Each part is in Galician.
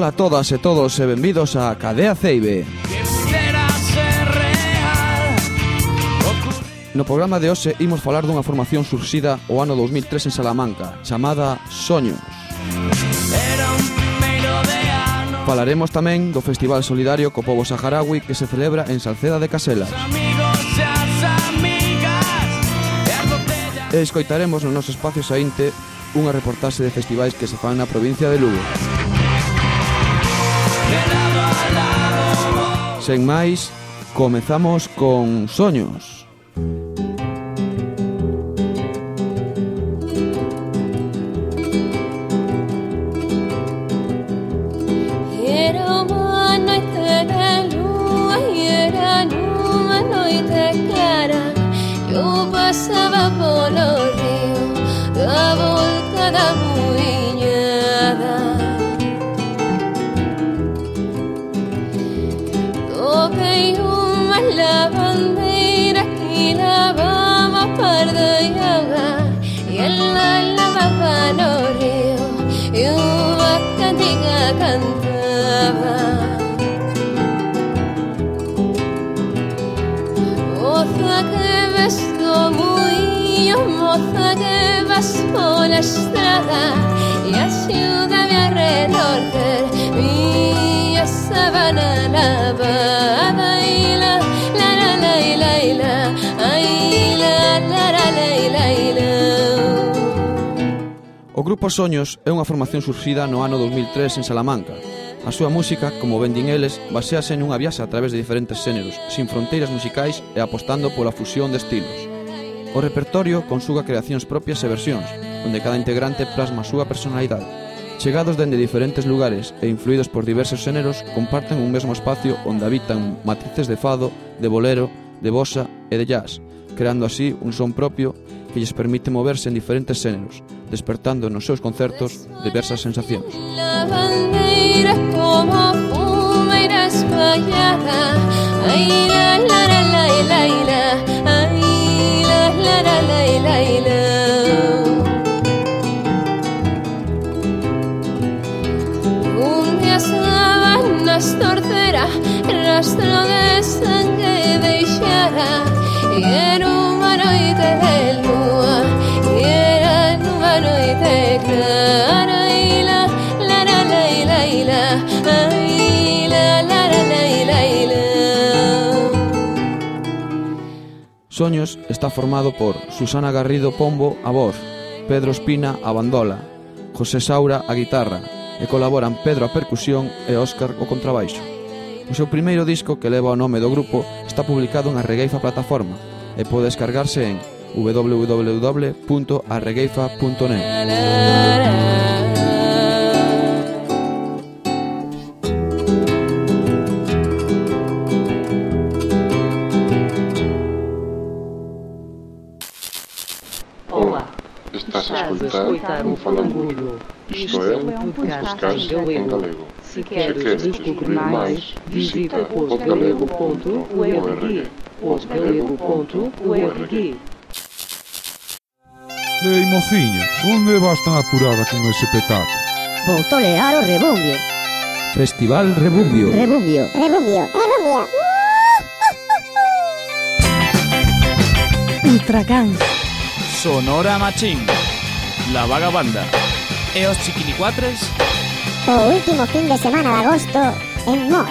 Ola a todas e todos e benvidos a Cadea Ceibe. No programa de hoxe imos falar dunha formación surxida o ano 2003 en Salamanca, chamada Soños. Falaremos tamén do Festival Solidario co Pobo Saharaui que se celebra en Salceda de Caselas. E escoitaremos no noso espacio saínte unha reportaxe de festivais que se fan na provincia de Lugo. Sen máis, comezamos con Soños. nada e axúdame a retorcer mi sabana lavada e la la la la y la y la ai la la la la y la y la O Grupo Soños é unha formación surxida no ano 2003 en Salamanca. A súa música, como ben din eles, basease nunha viaxe a través de diferentes xéneros, sin fronteiras musicais e apostando pola fusión de estilos. O repertorio consuga creacións propias e versións, onde cada integrante plasma a súa personalidade. Chegados dende diferentes lugares e influídos por diversos xéneros, comparten un mesmo espacio onde habitan matices de fado, de bolero, de bossa e de jazz, creando así un son propio que lles permite moverse en diferentes xéneros, despertando nos seus concertos diversas sensacións. Lavandeira como fumeira espallada Aira, la, la, la, la, la, la, la, la, la, la, la, la, la, la, rastro de sangue deixara e era unha noite de lúa e era unha noite clara e la la la la la la ay la la la la la la Soños está formado por Susana Garrido Pombo a voz, Pedro Espina a bandola, José Saura a guitarra, e colaboran Pedro a percusión e Óscar o contrabaixo. O seu primeiro disco, que leva o nome do grupo, está publicado na Regueifa Plataforma e pode descargarse en www.arregueifa.net Ola, estás a escoitar un falangullo, isto é, os podcast en galego. Se queres descobrir mais, visita podgalego.org. podgalego.org Ei, mociña, onde vas tan apurada con ese petaco? Vou tolear o rebumbio. Festival Rebumbio. Rebumbio. Rebumbio. Rebumbio. Ultracans, Sonora Machín, La Vaga Banda e os Chiquilicuatres o último fin de semana de agosto en Mos.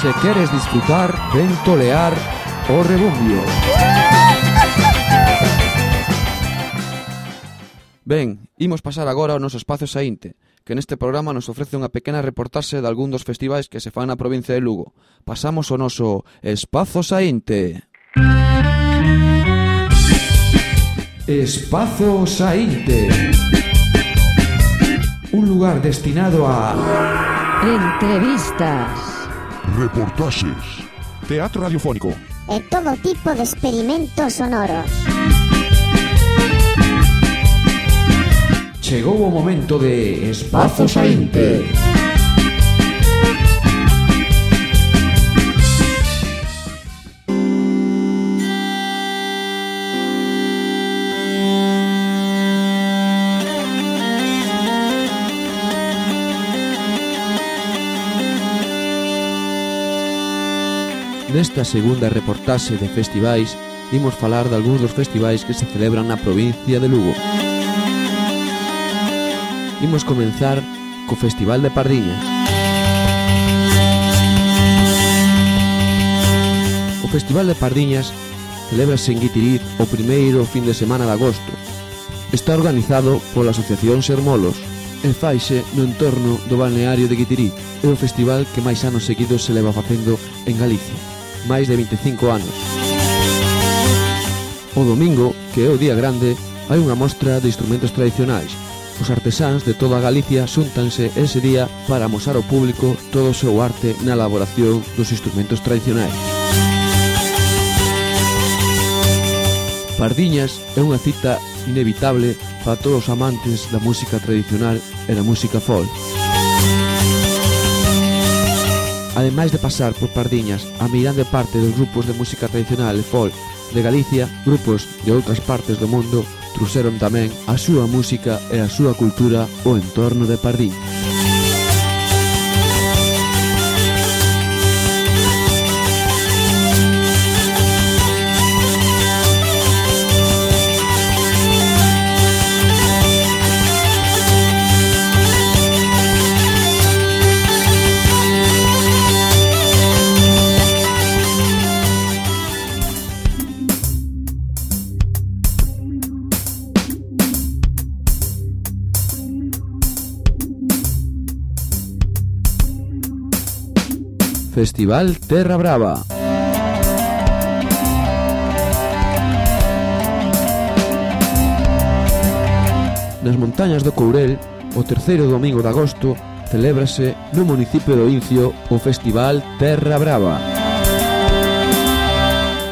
Se queres disfrutar, ven tolear o rebumbio. Ben, imos pasar agora ao noso espacio saínte, que neste programa nos ofrece unha pequena reportaxe de algún dos festivais que se fan na provincia de Lugo. Pasamos ao noso Espazo Saínte. Espazo Saínte. Espazo Saínte. Lugar destinado a entrevistas, Reportaxes. Teatro radiofónico. E todo tipo de experimentos sonoros. Chegou o momento de Espazo Saínte. Nesta segunda reportaxe de festivais imos falar de algúns dos festivais que se celebran na provincia de Lugo. Imos comenzar co Festival de Pardiña. O Festival de Pardiñas celebrase en Guitiriz o primeiro fin de semana de agosto. Está organizado pola Asociación Sermolos e faixe no entorno do balneario de Guitiriz. É o festival que máis anos seguidos se leva facendo en Galicia máis de 25 anos. O domingo, que é o día grande, hai unha mostra de instrumentos tradicionais. Os artesáns de toda Galicia xuntanse ese día para amosar ao público todo o seu arte na elaboración dos instrumentos tradicionais. Pardiñas é unha cita inevitable para todos os amantes da música tradicional e da música folk. Ademais de pasar por Pardiñas a mirande parte dos grupos de música tradicional e folk de Galicia, grupos de outras partes do mundo truxeron tamén a súa música e a súa cultura ao entorno de Pardiñas. Festival Terra Brava. Nas montañas do Courel, o terceiro domingo de agosto, celébrase no municipio do Incio o Festival Terra Brava.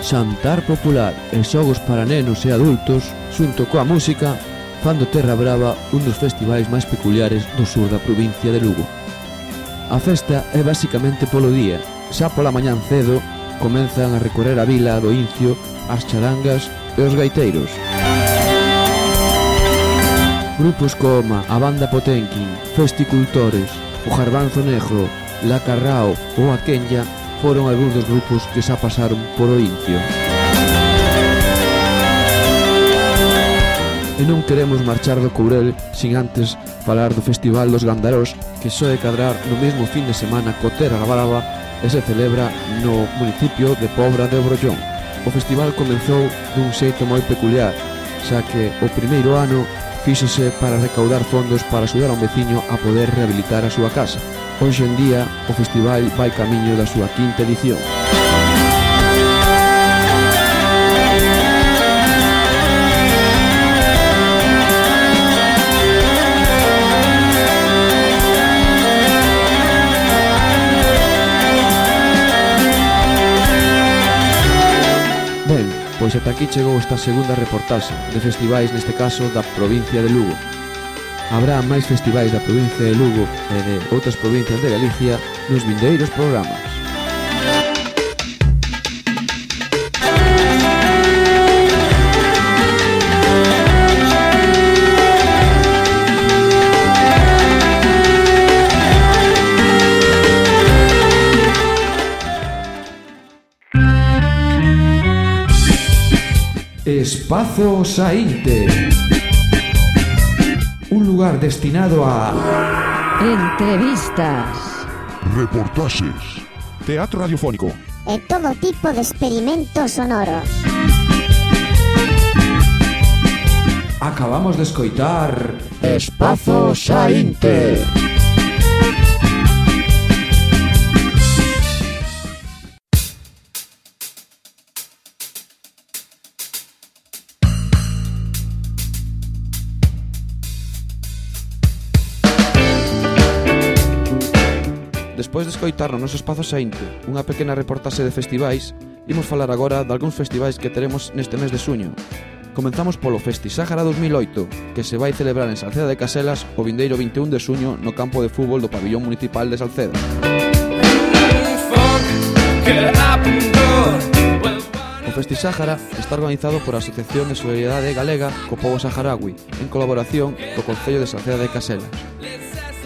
Xantar popular e xogos para nenos e adultos, xunto coa música, fan do Terra Brava un dos festivais máis peculiares do sur da provincia de Lugo. A festa é basicamente polo día. Xa pola mañán cedo comenzan a recorrer a vila do Incio as charangas e os gaiteiros. Grupos como a Banda Potenkin, Festicultores, o Jarbanzo Negro, La Carrao ou a Kenya foron algúns dos grupos que xa pasaron por o Incio. E non queremos marchar do Courel sin antes falar do Festival dos Gandarós que só é cadrar no mesmo fin de semana co Terra Brava e se celebra no municipio de Pobra de Brollón. O festival comenzou dun xeito moi peculiar, xa que o primeiro ano fíxose para recaudar fondos para axudar a un veciño a poder rehabilitar a súa casa. Hoxe en día, o festival vai camiño da súa quinta edición. Pois ata aquí chegou esta segunda reportaxe de festivais, neste caso, da provincia de Lugo. Habrá máis festivais da provincia de Lugo e de outras provincias de Galicia nos vindeiros programas. Espazo Saínte Un lugar destinado a... Entrevistas. Reportaxes. Teatro radiofónico. E todo tipo de experimentos sonoros. Acabamos de escoitar... Espazo Saínte. Despois de escoitar no noso espazo sainte unha pequena reportaxe de festivais, imos falar agora de algúns festivais que teremos neste mes de suño. Comenzamos polo Festi Sáhara 2008, que se vai celebrar en Salceda de Caselas o vindeiro 21 de suño no campo de fútbol do pabellón municipal de Salceda. O Festi Sáhara está organizado por a Asociación de Solidariedade Galega co Pobo Saharaui, en colaboración co Concello de Salceda de Caselas.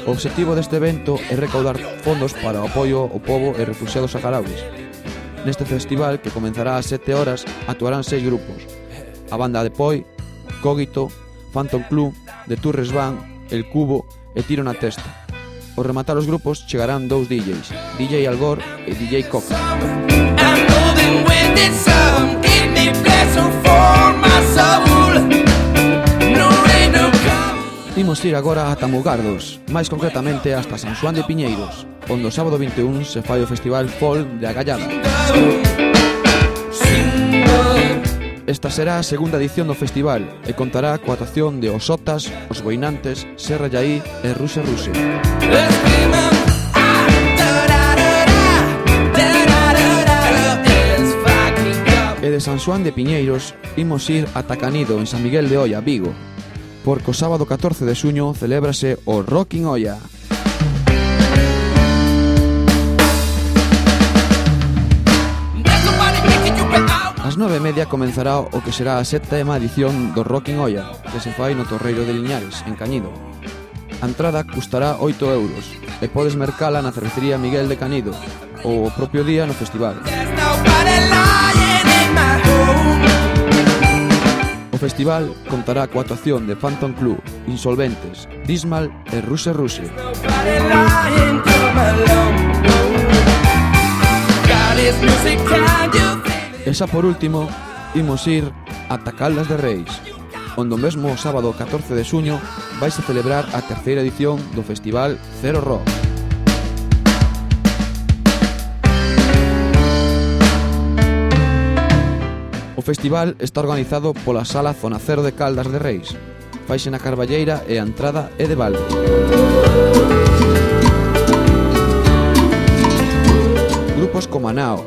O obxectivo deste evento é recaudar fondos para o apoio ao povo e refugiados saharauis. Neste festival, que comenzará ás 7 horas, actuarán seis grupos. A banda de Poi, Cogito, Phantom Club, The Turres Van, El Cubo e Tiro na Testa. Ao rematar os grupos chegarán dous DJs, DJ Algor e DJ Coca. I'm Imos ir agora ata Mugardos, máis concretamente hasta San Juan de Piñeiros, onde o sábado 21 se fai o Festival Folk de Agallada. Esta será a segunda edición do festival e contará coa actuación de Os Otas, Os Boinantes, Serra Yaí e Ruse Ruse. E de San Juan de Piñeiros imos ir ata Canido, en San Miguel de Oia, Vigo, porque o sábado 14 de xuño celébrase o Rockin' Olla. As nove e media comenzará o que será a sétima edición do Rockin' Olla, que se fai no Torreiro de Liñares, en Cañido. A entrada custará 8 euros e podes mercala na cervecería Miguel de Canido ou o propio día no festival. O festival contará coa actuación de Phantom Club, Insolventes, Dismal e Ruse Ruse. E xa por último, imos ir ata Caldas de Reis, onde o mesmo sábado 14 de xuño vaise celebrar a terceira edición do festival Zero Rock. festival está organizado pola Sala Zona Cero de Caldas de Reis. Faixe na Carballeira e a entrada é de balde. Grupos como Anao,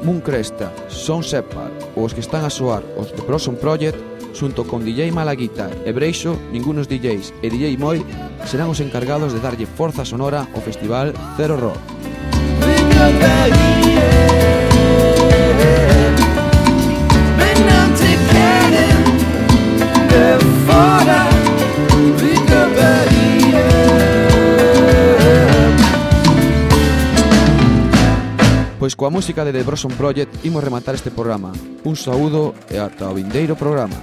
Mooncresta, Son Separ ou os que están a soar os The Proson Project xunto con DJ Malaguita e Breixo, ningunos DJs e DJ Moi serán os encargados de darlle forza sonora ao festival Zero Rock. Pois coa música de The Brosson Project imos rematar este programa. Un saúdo e ata o vindeiro programa.